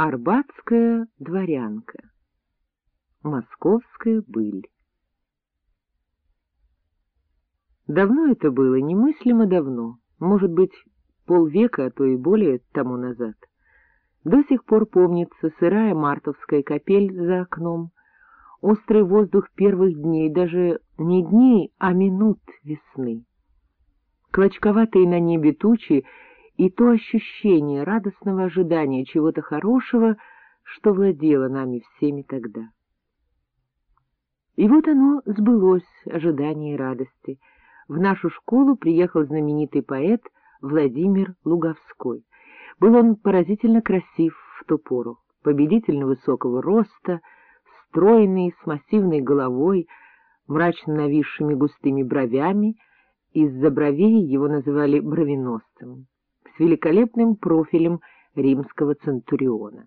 Арбатская дворянка. Московская быль. Давно это было, немыслимо давно, может быть, полвека, а то и более тому назад. До сих пор помнится сырая мартовская капель за окном, острый воздух первых дней, даже не дней, а минут весны. Клочковатые на небе тучи и то ощущение радостного ожидания чего-то хорошего, что владело нами всеми тогда. И вот оно сбылось, ожидание радости. В нашу школу приехал знаменитый поэт Владимир Луговской. Был он поразительно красив в ту пору, победительно высокого роста, стройный, с массивной головой, мрачно нависшими густыми бровями, из-за бровей его называли бровеносцем великолепным профилем римского центуриона.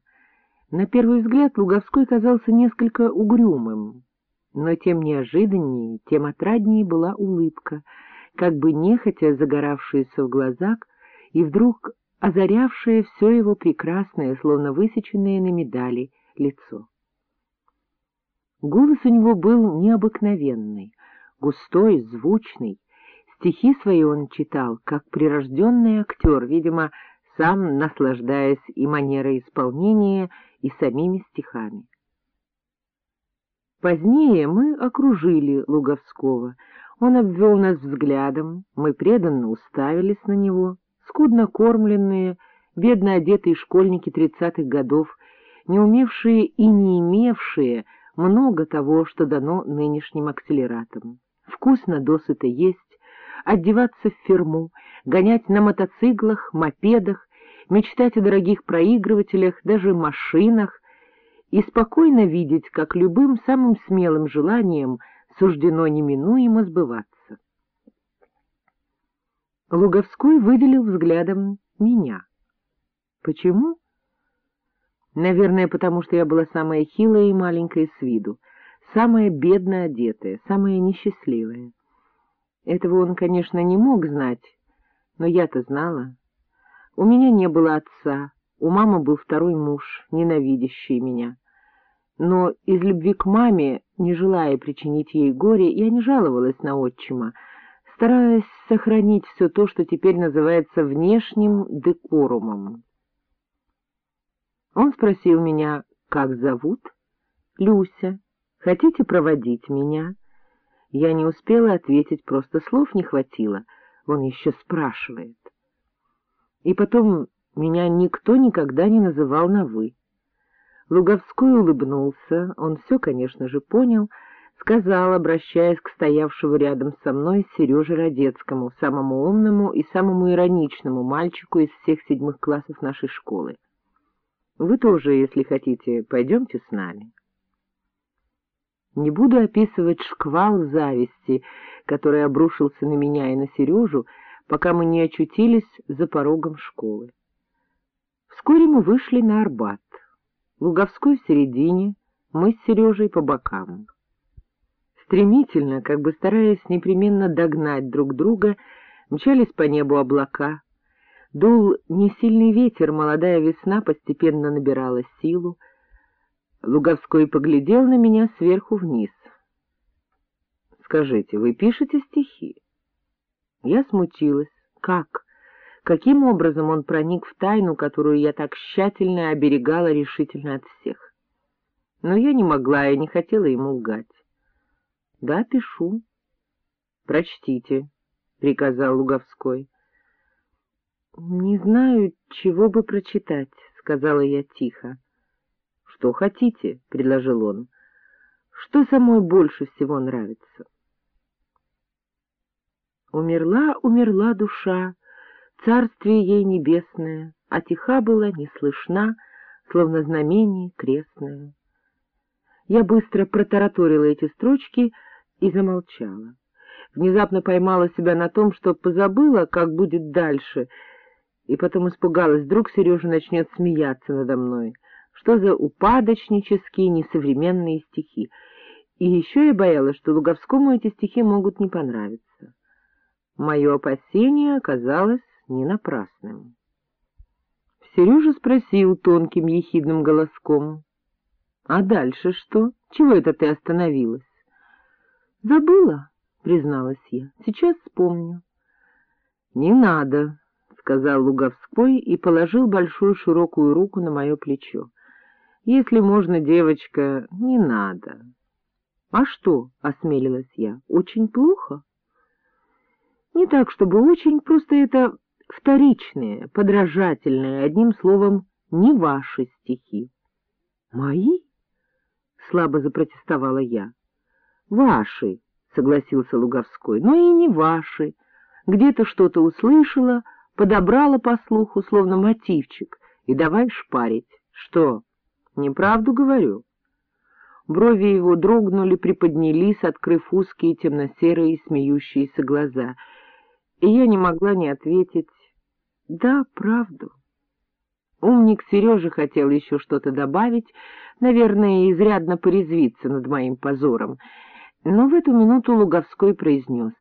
На первый взгляд Луговской казался несколько угрюмым, но тем неожиданнее, тем отраднее была улыбка, как бы нехотя загоравшаяся в глазах и вдруг озарявшая все его прекрасное, словно высеченное на медали, лицо. Голос у него был необыкновенный, густой, звучный, Стихи свои он читал, как прирожденный актер, видимо, сам наслаждаясь и манерой исполнения, и самими стихами. Позднее мы окружили Луговского. Он обвел нас взглядом, мы преданно уставились на него, скудно кормленные, бедно одетые школьники тридцатых годов, не умевшие и не имевшие много того, что дано нынешним акселератам. Вкусно досыта есть, одеваться в ферму, гонять на мотоциклах, мопедах, мечтать о дорогих проигрывателях, даже машинах, и спокойно видеть, как любым самым смелым желанием суждено неминуемо сбываться. Луговской выделил взглядом меня. Почему? Наверное, потому что я была самая хилая и маленькая с виду, самая бедно одетая, самая несчастливая. Этого он, конечно, не мог знать, но я-то знала. У меня не было отца, у мамы был второй муж, ненавидящий меня. Но из любви к маме, не желая причинить ей горе, я не жаловалась на отчима, стараясь сохранить все то, что теперь называется внешним декорумом. Он спросил меня, как зовут? Люся. Хотите проводить меня? Я не успела ответить, просто слов не хватило. Он еще спрашивает. И потом меня никто никогда не называл на «вы». Луговской улыбнулся, он все, конечно же, понял, сказал, обращаясь к стоявшему рядом со мной Сереже Родецкому, самому умному и самому ироничному мальчику из всех седьмых классов нашей школы. — Вы тоже, если хотите, пойдемте с нами. Не буду описывать шквал зависти, который обрушился на меня и на Сережу, пока мы не очутились за порогом школы. Вскоре мы вышли на Арбат. Луговской в середине, мы с Сережей по бокам. Стремительно, как бы стараясь непременно догнать друг друга, мчались по небу облака. Дул несильный ветер, молодая весна постепенно набирала силу, Луговской поглядел на меня сверху вниз. — Скажите, вы пишете стихи? Я смутилась. Как? Каким образом он проник в тайну, которую я так тщательно оберегала решительно от всех? Но я не могла и не хотела ему лгать. — Да, пишу. — Прочтите, — приказал Луговской. — Не знаю, чего бы прочитать, — сказала я тихо. Что хотите, — предложил он. — Что самой больше всего нравится? Умерла, умерла душа, царствие ей небесное, а тиха была, не слышна, словно знамение крестное. Я быстро протараторила эти строчки и замолчала. Внезапно поймала себя на том, что позабыла, как будет дальше, и потом испугалась, вдруг Сережа начнет смеяться надо мной что за упадочнические несовременные стихи. И еще я боялась, что Луговскому эти стихи могут не понравиться. Мое опасение оказалось не напрасным. Сережа спросил тонким ехидным голоском. — А дальше что? Чего это ты остановилась? — Забыла, — призналась я. — Сейчас вспомню. — Не надо, — сказал Луговской и положил большую широкую руку на мое плечо. — Если можно, девочка, не надо. — А что? — осмелилась я. — Очень плохо? — Не так, чтобы очень, просто это вторичные, подражательные, одним словом, не ваши стихи. — Мои? — слабо запротестовала я. — Ваши, — согласился Луговской, — но и не ваши. Где-то что-то услышала, подобрала по слуху, словно мотивчик, и давай шпарить. Что, неправду говорю? Брови его дрогнули, приподнялись, открыв узкие темно-серые смеющиеся глаза, и я не могла не ответить «Да, правду». Умник Сережа хотел еще что-то добавить, наверное, изрядно порезвиться над моим позором, но в эту минуту Луговской произнес